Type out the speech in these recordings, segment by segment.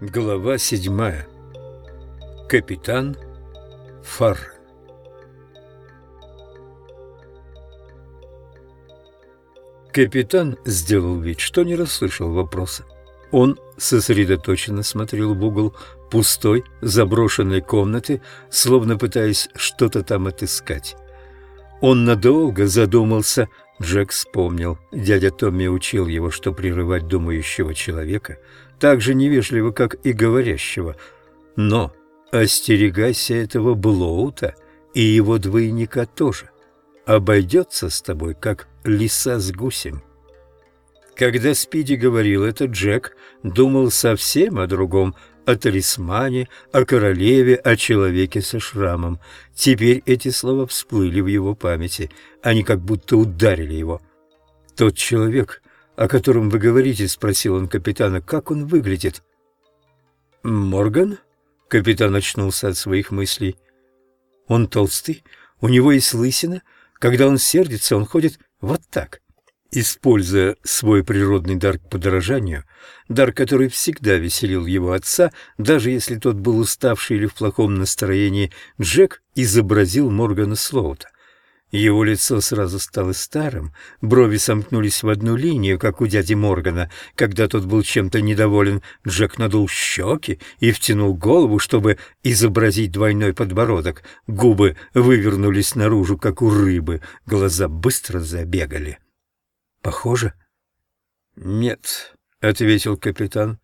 Глава седьмая. Капитан Фар. Капитан сделал вид, что не расслышал вопроса. Он сосредоточенно смотрел в угол пустой, заброшенной комнаты, словно пытаясь что-то там отыскать. Он надолго задумался, Джек вспомнил. Дядя Томми учил его, что прерывать думающего человека – так же невежливо, как и говорящего. Но остерегайся этого Блоута и его двойника тоже. Обойдется с тобой, как лиса с гусем. Когда Спиди говорил это, Джек думал совсем о другом, о талисмане, о королеве, о человеке со шрамом. Теперь эти слова всплыли в его памяти, они как будто ударили его. Тот человек о котором вы говорите?» — спросил он капитана. «Как он выглядит?» «Морган?» — капитан очнулся от своих мыслей. «Он толстый, у него есть лысина. Когда он сердится, он ходит вот так». Используя свой природный дар к подражанию, дар, который всегда веселил его отца, даже если тот был уставший или в плохом настроении, Джек изобразил Моргана Слоута. Его лицо сразу стало старым, брови сомкнулись в одну линию, как у дяди Моргана. Когда тот был чем-то недоволен, Джек надул щеки и втянул голову, чтобы изобразить двойной подбородок. Губы вывернулись наружу, как у рыбы, глаза быстро забегали. «Похоже?» «Нет», — ответил капитан.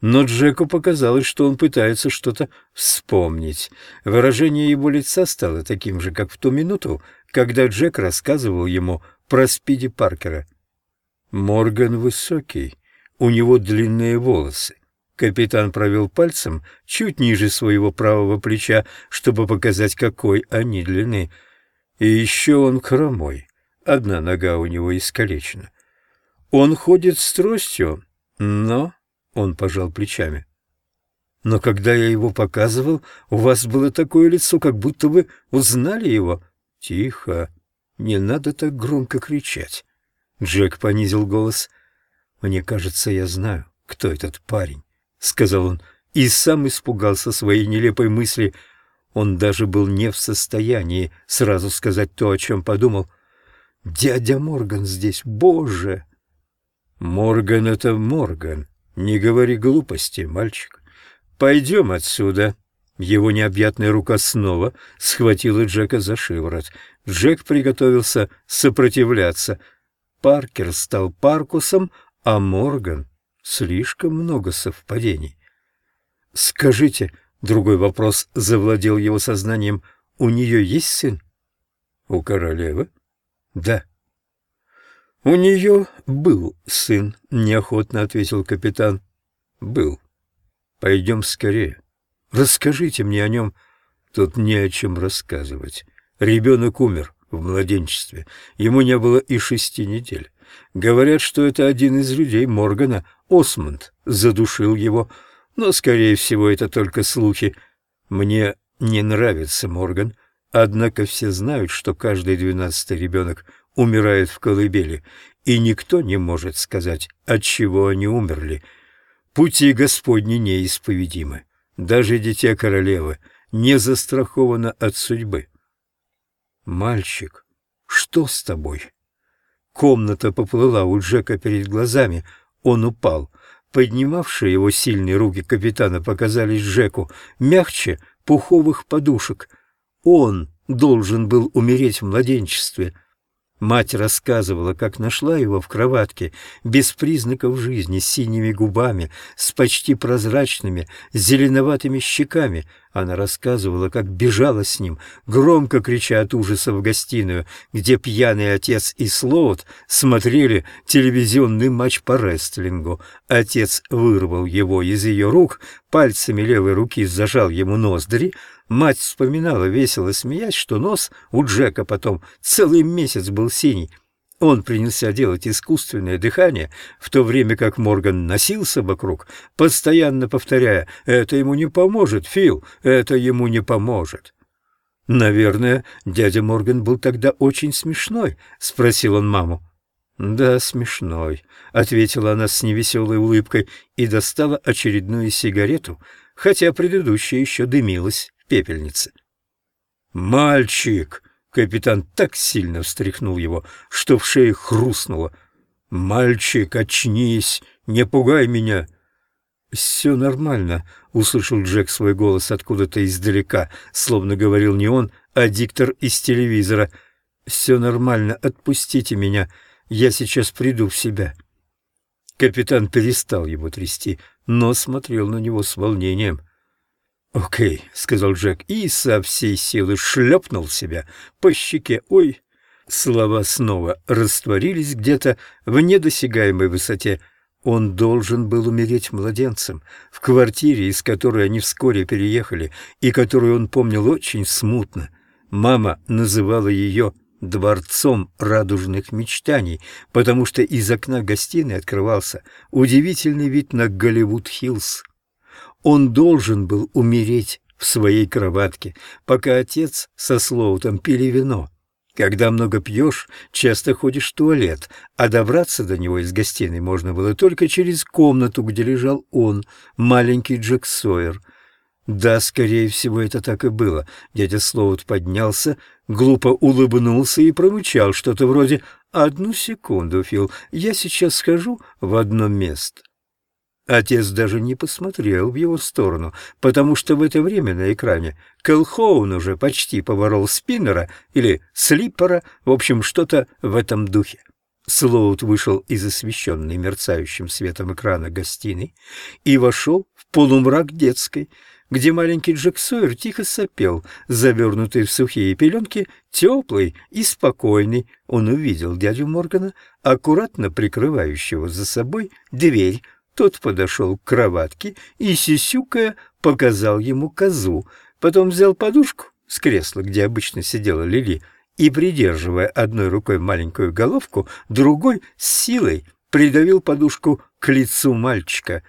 Но Джеку показалось, что он пытается что-то вспомнить. Выражение его лица стало таким же, как в ту минуту, когда Джек рассказывал ему про Спиди Паркера. Морган высокий, у него длинные волосы. Капитан провел пальцем чуть ниже своего правого плеча, чтобы показать, какой они длины. И еще он хромой, одна нога у него искалечена. Он ходит с тростью, но он пожал плечами. «Но когда я его показывал, у вас было такое лицо, как будто вы узнали его». «Тихо, не надо так громко кричать». Джек понизил голос. «Мне кажется, я знаю, кто этот парень», — сказал он, и сам испугался своей нелепой мысли. Он даже был не в состоянии сразу сказать то, о чем подумал. «Дядя Морган здесь, боже!» «Морган — это Морган», «Не говори глупости, мальчик. Пойдем отсюда». Его необъятная рука снова схватила Джека за шиворот. Джек приготовился сопротивляться. Паркер стал Паркусом, а Морган — слишком много совпадений. «Скажите», — другой вопрос завладел его сознанием, — «у нее есть сын?» «У королевы?» «Да». «У нее был сын», — неохотно ответил капитан. «Был. Пойдем скорее. Расскажите мне о нем». Тут не о чем рассказывать. Ребенок умер в младенчестве. Ему не было и шести недель. Говорят, что это один из людей Моргана, Осмонд, задушил его. Но, скорее всего, это только слухи. Мне не нравится Морган, однако все знают, что каждый двенадцатый ребенок умирают в колыбели, и никто не может сказать, от чего они умерли. Пути Господни неисповедимы. Даже дитя королевы не застраховано от судьбы. «Мальчик, что с тобой?» Комната поплыла у Джека перед глазами. Он упал. Поднимавшие его сильные руки капитана показались Джеку мягче пуховых подушек. Он должен был умереть в младенчестве — Мать рассказывала, как нашла его в кроватке, без признаков жизни, с синими губами, с почти прозрачными, зеленоватыми щеками. Она рассказывала, как бежала с ним, громко крича от ужаса в гостиную, где пьяный отец и Слоут смотрели телевизионный матч по рестлингу. Отец вырвал его из ее рук, пальцами левой руки зажал ему ноздри, Мать вспоминала, весело смеясь, что нос у Джека потом целый месяц был синий. Он принялся делать искусственное дыхание, в то время как Морган носился вокруг, постоянно повторяя «Это ему не поможет, Фил, это ему не поможет». «Наверное, дядя Морган был тогда очень смешной», — спросил он маму. «Да, смешной», — ответила она с невеселой улыбкой и достала очередную сигарету, хотя предыдущая еще дымилась пепельнице. «Мальчик!» — капитан так сильно встряхнул его, что в шее хрустнуло. «Мальчик, очнись! Не пугай меня!» «Все нормально», — услышал Джек свой голос откуда-то издалека, словно говорил не он, а диктор из телевизора. «Все нормально, отпустите меня!» Я сейчас приду в себя». Капитан перестал его трясти, но смотрел на него с волнением. «Окей», — сказал Джек, и со всей силы шлепнул себя по щеке. «Ой!» Слова снова растворились где-то в недосягаемой высоте. Он должен был умереть младенцем в квартире, из которой они вскоре переехали, и которую он помнил очень смутно. Мама называла ее дворцом радужных мечтаний, потому что из окна гостиной открывался удивительный вид на Голливуд-Хиллз. Он должен был умереть в своей кроватке, пока отец со Слоутом пили вино. Когда много пьешь, часто ходишь в туалет, а добраться до него из гостиной можно было только через комнату, где лежал он, маленький Джек Сойер — да, скорее всего, это так и было. Дядя Слоут поднялся, глупо улыбнулся и промычал что-то вроде «Одну секунду, Фил, я сейчас схожу в одно место». Отец даже не посмотрел в его сторону, потому что в это время на экране Кэлхоун уже почти поборол спиннера или слиппера, в общем, что-то в этом духе. Слоут вышел из освещенной мерцающим светом экрана гостиной и вошел в полумрак детской, где маленький Джек Сойер тихо сопел, завернутый в сухие пеленки, теплый и спокойный. Он увидел дядю Моргана, аккуратно прикрывающего за собой дверь. Тот подошел к кроватке и, сисюкая, показал ему козу. Потом взял подушку с кресла, где обычно сидела Лили, и, придерживая одной рукой маленькую головку, другой с силой придавил подушку к лицу мальчика.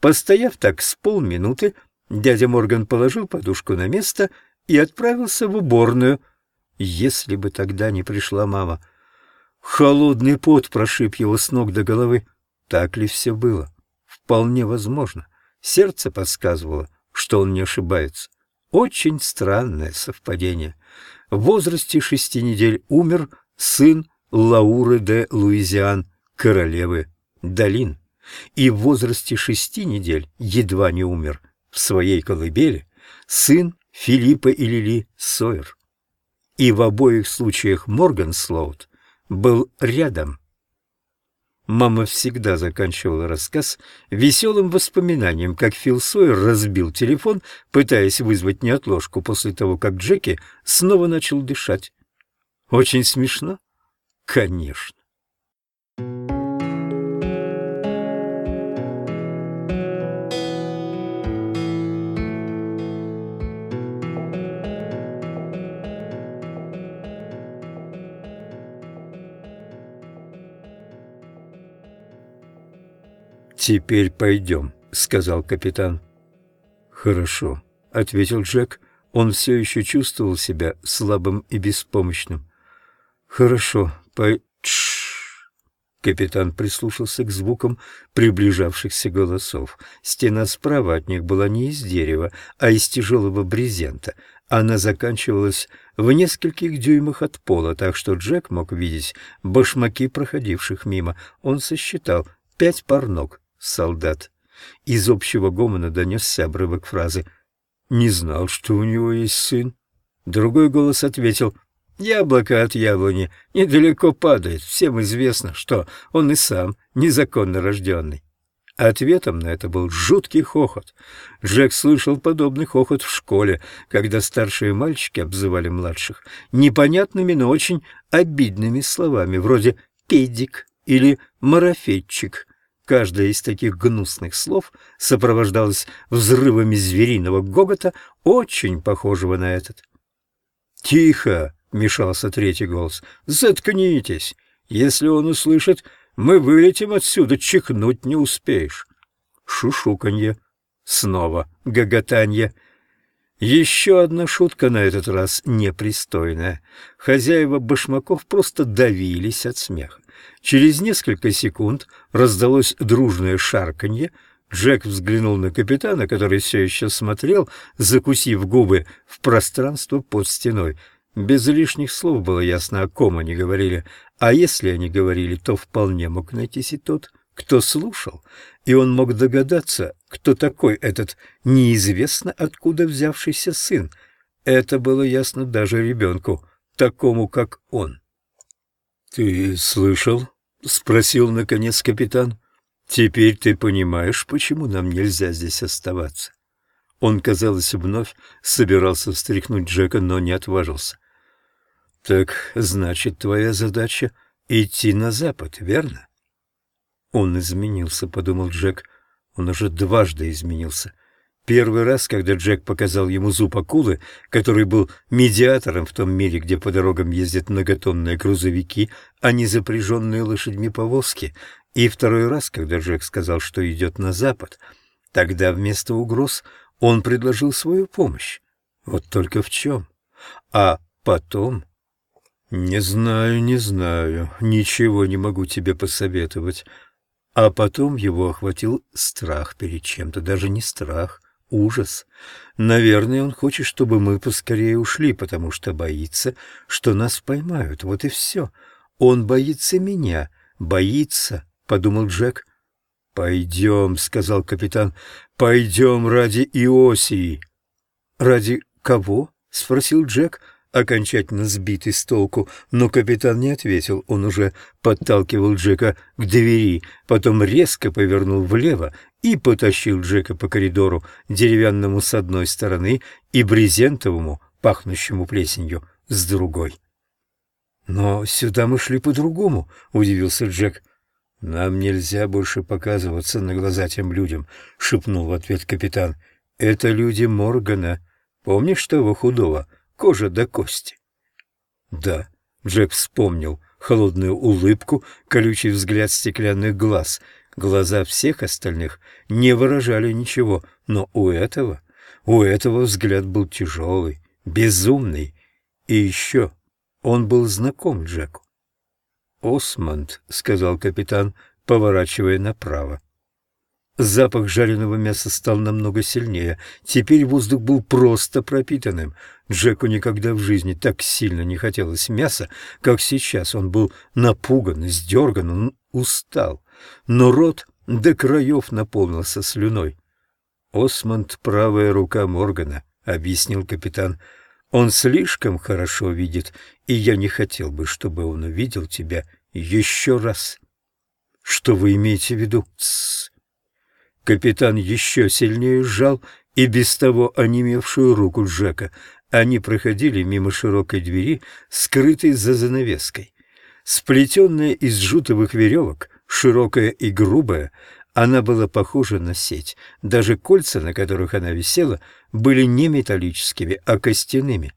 Постояв так с полминуты, Дядя Морган положил подушку на место и отправился в уборную. Если бы тогда не пришла мама. Холодный пот прошиб его с ног до головы. Так ли все было? Вполне возможно. Сердце подсказывало, что он не ошибается. Очень странное совпадение. В возрасте шести недель умер сын Лауры де Луизиан, королевы долин. И в возрасте шести недель едва не умер в своей колыбели сын Филиппа и Лили Сойер. И в обоих случаях Морган Слоут был рядом. Мама всегда заканчивала рассказ веселым воспоминанием, как Фил Сойер разбил телефон, пытаясь вызвать неотложку после того, как Джеки снова начал дышать. Очень смешно? Конечно. «Теперь пойдем», — сказал капитан. «Хорошо», — ответил Джек. Он все еще чувствовал себя слабым и беспомощным. «Хорошо, пой...» Капитан прислушался к звукам приближавшихся голосов. Стена справа от них была не из дерева, а из тяжелого брезента. Она заканчивалась в нескольких дюймах от пола, так что Джек мог видеть башмаки проходивших мимо. Он сосчитал пять пар ног солдат. Из общего гомона донесся обрывок фразы «Не знал, что у него есть сын». Другой голос ответил «Яблоко от яблони недалеко падает. Всем известно, что он и сам незаконно рожденный». Ответом на это был жуткий хохот. Джек слышал подобный хохот в школе, когда старшие мальчики обзывали младших непонятными, но очень обидными словами, вроде «педик» или «марафетчик». Каждое из таких гнусных слов сопровождалось взрывами звериного гогота, очень похожего на этот. «Тихо!» — мешался третий голос. «Заткнитесь! Если он услышит, мы вылетим отсюда, чихнуть не успеешь!» Шушуканье. Снова гоготанье. Еще одна шутка на этот раз непристойная. Хозяева башмаков просто давились от смеха. Через несколько секунд раздалось дружное шарканье. Джек взглянул на капитана, который все еще смотрел, закусив губы в пространство под стеной. Без лишних слов было ясно, о ком они говорили, а если они говорили, то вполне мог найтись и тот, кто слушал, и он мог догадаться, кто такой этот неизвестно откуда взявшийся сын. Это было ясно даже ребенку, такому, как он. — Ты слышал? — спросил, наконец, капитан. — Теперь ты понимаешь, почему нам нельзя здесь оставаться? Он, казалось, вновь собирался встряхнуть Джека, но не отважился. — Так, значит, твоя задача — идти на запад, верно? Он изменился, подумал Джек. Он уже дважды изменился. Первый раз, когда Джек показал ему зуб акулы, который был медиатором в том мире, где по дорогам ездят многотонные грузовики, а не запряженные лошадьми повозки. И второй раз, когда Джек сказал, что идет на запад. Тогда вместо угроз он предложил свою помощь. Вот только в чем? А потом... «Не знаю, не знаю, ничего не могу тебе посоветовать. А потом его охватил страх перед чем-то, даже не страх, ужас. Наверное, он хочет, чтобы мы поскорее ушли, потому что боится, что нас поймают. Вот и все. Он боится меня, боится, — подумал Джек. «Пойдем», — сказал капитан, — «пойдем ради Иосии». «Ради кого?» — спросил Джек окончательно сбитый с толку, но капитан не ответил. Он уже подталкивал Джека к двери, потом резко повернул влево и потащил Джека по коридору, деревянному с одной стороны и брезентовому, пахнущему плесенью, с другой. «Но сюда мы шли по-другому», — удивился Джек. «Нам нельзя больше показываться на глаза тем людям», — шепнул в ответ капитан. «Это люди Моргана. Помнишь того худого?» Кожа до кости. Да, Джек вспомнил холодную улыбку, колючий взгляд стеклянных глаз. Глаза всех остальных не выражали ничего, но у этого, у этого взгляд был тяжелый, безумный. И еще он был знаком Джеку. «Осмонд», — сказал капитан, поворачивая направо. Запах жареного мяса стал намного сильнее. Теперь воздух был просто пропитанным. Джеку никогда в жизни так сильно не хотелось мяса, как сейчас. Он был напуган, сдерган, он устал. Но рот до краев наполнился слюной. «Осмонд — правая рука Моргана», — объяснил капитан. «Он слишком хорошо видит, и я не хотел бы, чтобы он увидел тебя еще раз». «Что вы имеете в виду?» Капитан еще сильнее сжал и без того онемевшую руку Джека. Они проходили мимо широкой двери, скрытой за занавеской. Сплетенная из жутовых веревок, широкая и грубая, она была похожа на сеть. Даже кольца, на которых она висела, были не металлическими, а костяными.